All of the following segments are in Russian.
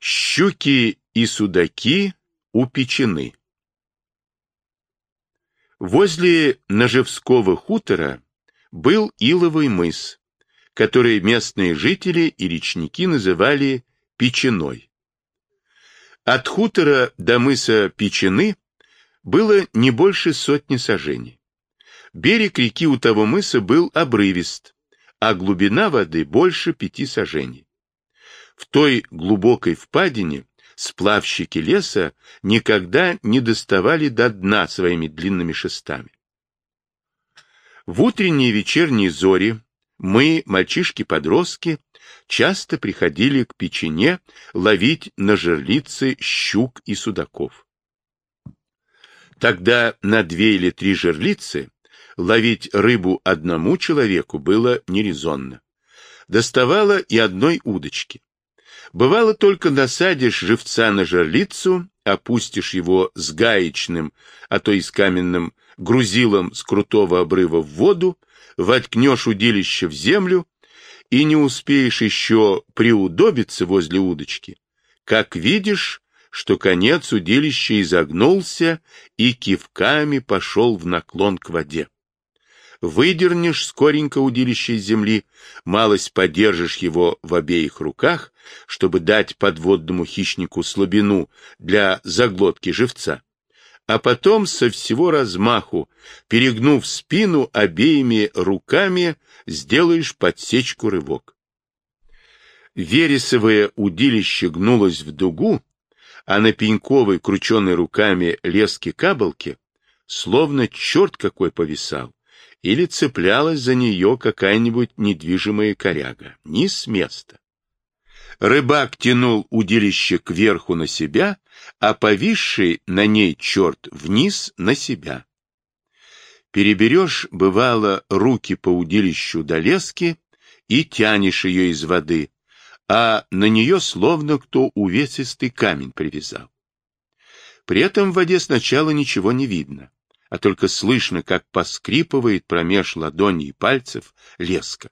Щуки и судаки упечены. Возле Ножевского хутора был Иловый мыс, который местные жители и речники называли Печеной. От хутора до мыса Печены было не больше сотни сажений. Берег реки у того мыса был обрывист, а глубина воды больше пяти сажений. В той глубокой впадине сплавщики леса никогда не доставали до дна своими длинными шестами. В утренние и вечерние зори мы, мальчишки-подростки, часто приходили к печене ловить на жерлицы щук и судаков. Тогда на две или три жерлицы ловить рыбу одному человеку было нерезонно. Доставало и одной удочки. Бывало только насадишь живца на жерлицу, опустишь его с гаечным, а то и с каменным грузилом с крутого обрыва в воду, воткнешь удилище в землю и не успеешь еще приудобиться возле удочки, как видишь, что конец удилища изогнулся и кивками пошел в наклон к воде выдернешь скоренько удилище из земли, малость подержишь его в обеих руках, чтобы дать подводному хищнику слабину для заглотки живца, а потом со всего размаху, перегнув спину обеими руками, сделаешь подсечку рывок. Вересовое удилище гнулось в дугу, а на пеньковой, крученной руками лески кабалки, словно черт какой повисал, или цеплялась за нее какая-нибудь недвижимая коряга. Ни с места. Рыбак тянул удилище кверху на себя, а повисший на ней черт вниз на себя. Переберешь, бывало, руки по удилищу до лески и тянешь ее из воды, а на нее словно кто увесистый камень привязал. При этом в воде сначала ничего не видно а только слышно, как поскрипывает промеж ладоней и пальцев леска.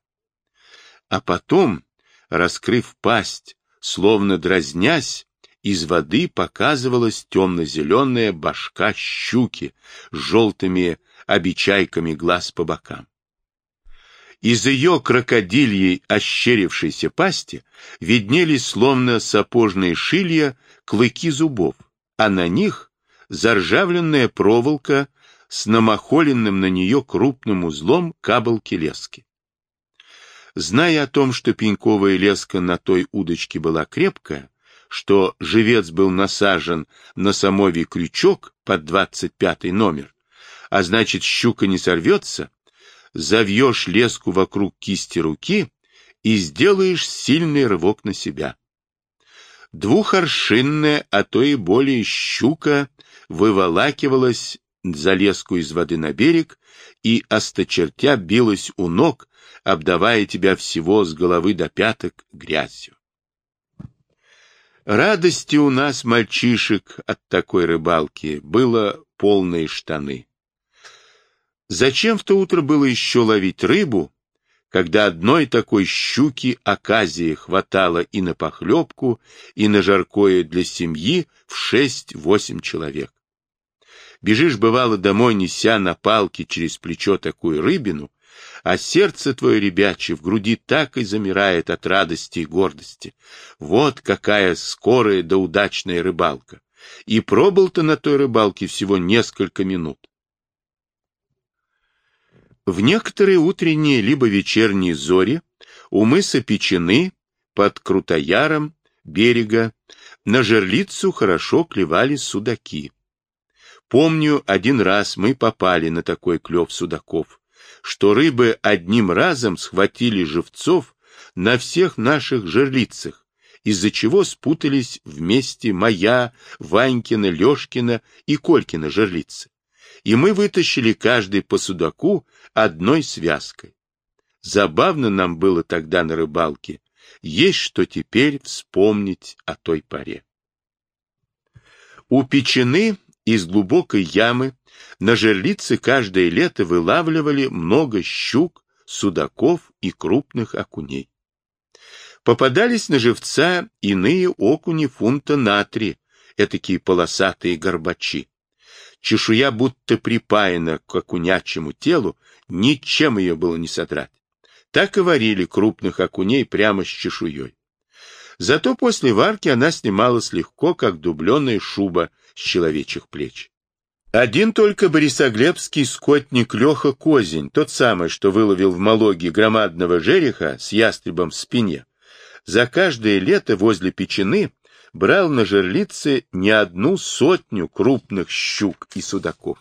А потом, раскрыв пасть, словно дразнясь, из воды показывалась темно-зеленая башка щуки с желтыми обечайками глаз по бокам. Из ее крокодильей ощерившейся пасти виднелись словно сапожные шилья клыки зубов, а на них заржавленная проволока с намахоленным на нее крупным узлом кабалки лески. Зная о том, что пеньковая леска на той удочке была крепкая, что живец был насажен на самовий крючок под двадцать пятый номер, а значит щука не сорвется, завьешь леску вокруг кисти руки и сделаешь сильный рывок на себя. Двухоршинная, а то и более щука выволакивалась залезку из воды на берег и, осточертя, билась у ног, обдавая тебя всего с головы до пяток грязью. Радости у нас, мальчишек, от такой рыбалки было полные штаны. Зачем в то утро было еще ловить рыбу, когда одной такой щуки оказии хватало и на похлебку, и на жаркое для семьи в шесть-восемь человек? Бежишь, бывало, домой, неся на палке через плечо такую рыбину, а сердце твое ребячье в груди так и замирает от радости и гордости. Вот какая скорая да удачная рыбалка. И пробыл ты на той рыбалке всего несколько минут. В некоторые утренние либо вечерние зори у мыса Печены под Крутояром берега на жерлицу хорошо клевали судаки. Помню, один раз мы попали на такой клев судаков, что рыбы одним разом схватили живцов на всех наших жерлицах, из-за чего спутались вместе моя, Ванькина, Лешкина и Колькина жерлицы. И мы вытащили каждый по судаку одной связкой. Забавно нам было тогда на рыбалке, есть что теперь вспомнить о той поре. У печены из глубокой ямы на жерлице каждое лето вылавливали много щук, судаков и крупных окуней. Попадались на живца иные окуни фунта натри, этакие полосатые горбачи. Чешуя будто припаяна к окунячьему телу, ничем ее было не содрать. Так и варили крупных окуней прямо с чешуей. Зато после варки она снималась легко, как дубленая шуба с человечьих плеч. Один только борисоглебский скотник Леха Козень, тот самый, что выловил в Малоге громадного жереха с ястребом в спине, за каждое лето возле печены брал на жерлице не одну сотню крупных щук и судаков.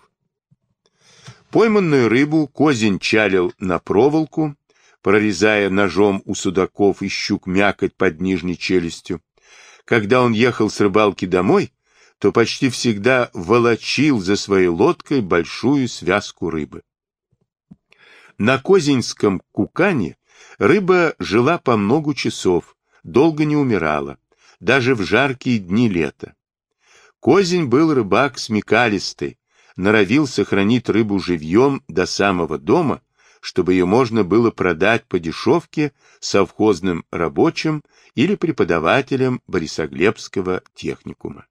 Пойманную рыбу Козень чалил на проволоку, прорезая ножом у судаков и щук мякоть под нижней челюстью. Когда он ехал с рыбалки домой, то почти всегда волочил за своей лодкой большую связку рыбы. На Козинском кукане рыба жила по много часов, долго не умирала, даже в жаркие дни лета. Козень был рыбак смекалистый, норовил сохранить рыбу живьем до самого дома чтобы ее можно было продать по дешевке совхозным рабочим или преподавателям Борисоглебского техникума.